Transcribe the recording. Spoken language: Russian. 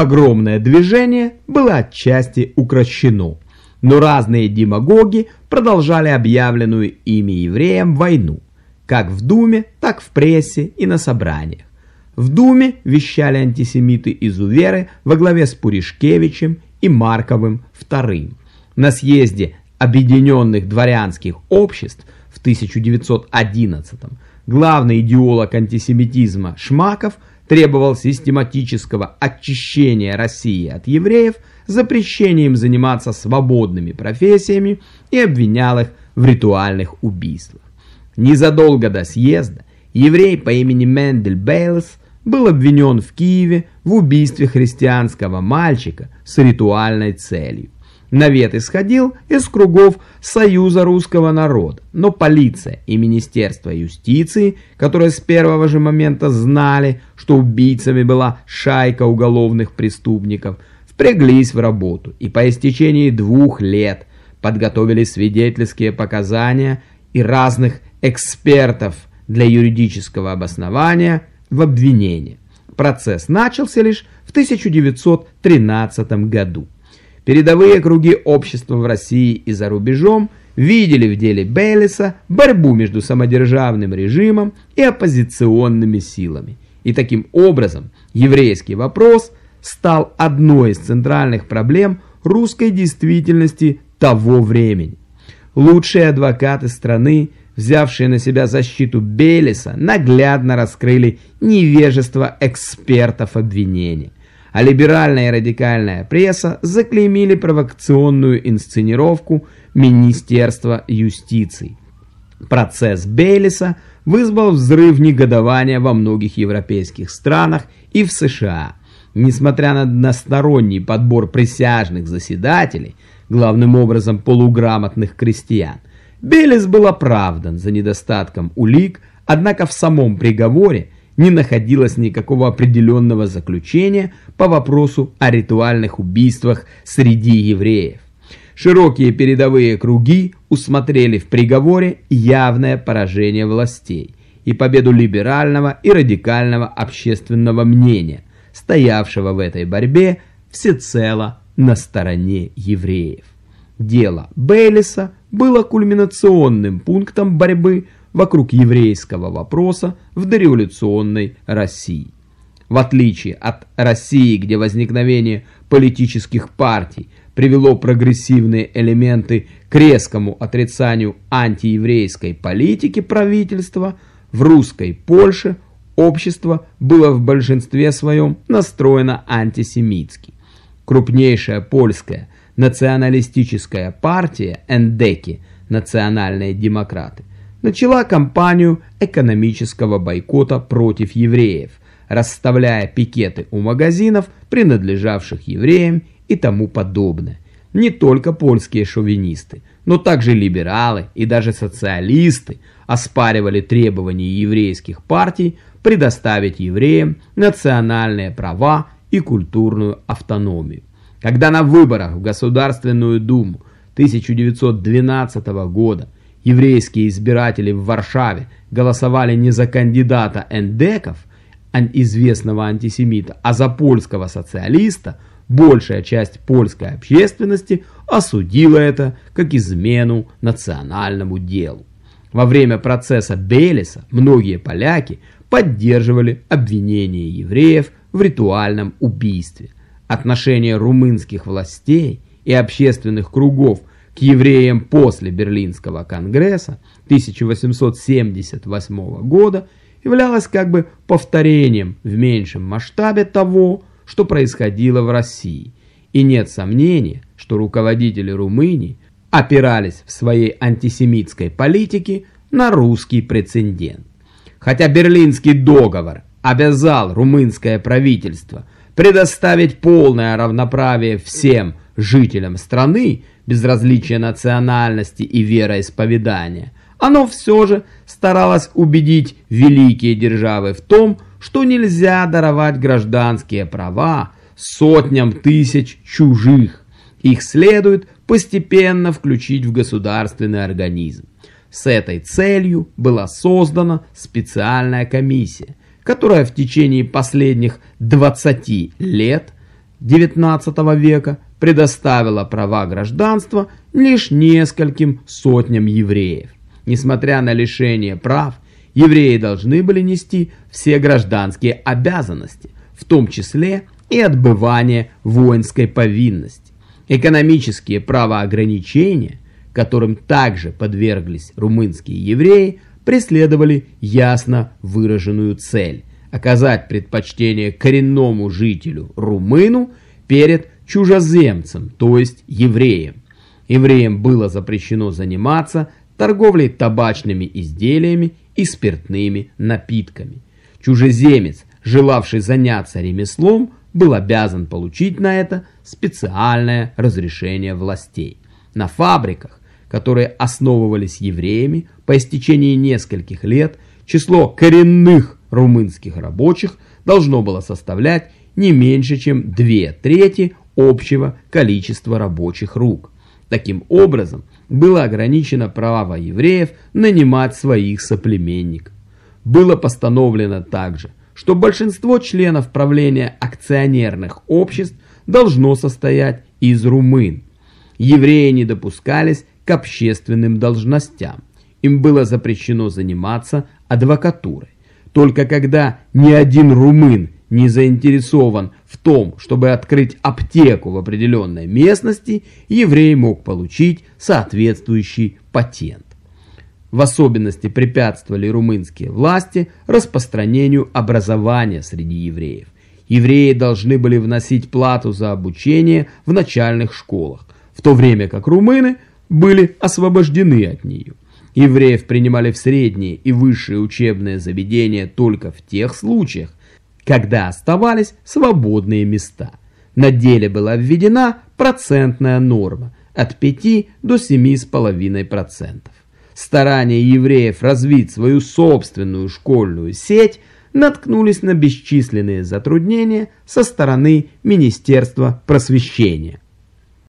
погромное движение было отчасти укращено, но разные демагоги продолжали объявленную ими евреям войну, как в Думе, так в прессе и на собраниях. В Думе вещали антисемиты-изуверы во главе с Пуришкевичем и Марковым II. На съезде Объединенных дворянских обществ в 1911 главный идеолог антисемитизма Шмаков требовал систематического очищения России от евреев, запрещения им заниматься свободными профессиями и обвинял их в ритуальных убийствах. Незадолго до съезда еврей по имени Мендель Бейлс был обвинен в Киеве в убийстве христианского мальчика с ритуальной целью. Навет исходил из кругов Союза русского народа, но полиция и Министерство юстиции, которые с первого же момента знали, что убийцами была шайка уголовных преступников, впряглись в работу и по истечении двух лет подготовили свидетельские показания и разных экспертов для юридического обоснования в обвинение. Процесс начался лишь в 1913 году. Передовые круги общества в России и за рубежом видели в деле Бейлиса борьбу между самодержавным режимом и оппозиционными силами. И таким образом еврейский вопрос стал одной из центральных проблем русской действительности того времени. Лучшие адвокаты страны, взявшие на себя защиту Бейлиса, наглядно раскрыли невежество экспертов обвинения а либеральная и радикальная пресса заклеймили провокационную инсценировку Министерства юстиции. Процесс Бейлиса вызвал взрыв негодования во многих европейских странах и в США. Несмотря на односторонний подбор присяжных заседателей, главным образом полуграмотных крестьян, Бейлис был оправдан за недостатком улик, однако в самом приговоре не находилось никакого определенного заключения по вопросу о ритуальных убийствах среди евреев. Широкие передовые круги усмотрели в приговоре явное поражение властей и победу либерального и радикального общественного мнения, стоявшего в этой борьбе всецело на стороне евреев. Дело Бейлиса было кульминационным пунктом борьбы вокруг еврейского вопроса в дореволюционной России. В отличие от России, где возникновение политических партий привело прогрессивные элементы к резкому отрицанию антиеврейской политики правительства, в русской Польше общество было в большинстве своем настроено антисемитски. Крупнейшая польская националистическая партия Эндеки, национальные демократы, начала кампанию экономического бойкота против евреев, расставляя пикеты у магазинов, принадлежавших евреям и тому подобное. Не только польские шовинисты, но также либералы и даже социалисты оспаривали требования еврейских партий предоставить евреям национальные права и культурную автономию. Когда на выборах в Государственную Думу 1912 года еврейские избиратели в Варшаве голосовали не за кандидата эндеков, известного антисемита, а за польского социалиста, большая часть польской общественности осудила это как измену национальному делу. Во время процесса Белиса многие поляки поддерживали обвинение евреев в ритуальном убийстве. Отношение румынских властей и общественных кругов к евреям после Берлинского конгресса 1878 года являлось как бы повторением в меньшем масштабе того, что происходило в России. И нет сомнения, что руководители Румынии опирались в своей антисемитской политике на русский прецедент. Хотя Берлинский договор обязал румынское правительство предоставить полное равноправие всем жителям страны, без различия национальности и вероисповедания, оно все же старалось убедить великие державы в том, что нельзя даровать гражданские права сотням тысяч чужих. Их следует постепенно включить в государственный организм. С этой целью была создана специальная комиссия, которая в течение последних 20 лет XIX века предоставила права гражданства лишь нескольким сотням евреев. Несмотря на лишение прав, евреи должны были нести все гражданские обязанности, в том числе и отбывание воинской повинности. Экономические правоограничения, которым также подверглись румынские евреи, преследовали ясно выраженную цель – оказать предпочтение коренному жителю румыну перед чужеземцем, то есть евреем. Евреям было запрещено заниматься торговлей табачными изделиями и спиртными напитками. Чужеземец, желавший заняться ремеслом, был обязан получить на это специальное разрешение властей. На фабриках, которые основывались евреями, по истечении нескольких лет число коренных румынских рабочих должно было составлять не меньше, чем две трети общего количества рабочих рук. Таким образом, было ограничено право евреев нанимать своих соплеменников. Было постановлено также, что большинство членов правления акционерных обществ должно состоять из румын. Евреи не допускались к общественным должностям. Им было запрещено заниматься адвокатурой. Только когда ни один румын не заинтересован в том, чтобы открыть аптеку в определенной местности, еврей мог получить соответствующий патент. В особенности препятствовали румынские власти распространению образования среди евреев. Евреи должны были вносить плату за обучение в начальных школах, в то время как румыны были освобождены от нее. Евреев принимали в средние и высшие учебные заведения только в тех случаях, когда оставались свободные места. На деле была введена процентная норма от 5 до 7,5%. Старания евреев развить свою собственную школьную сеть наткнулись на бесчисленные затруднения со стороны Министерства просвещения.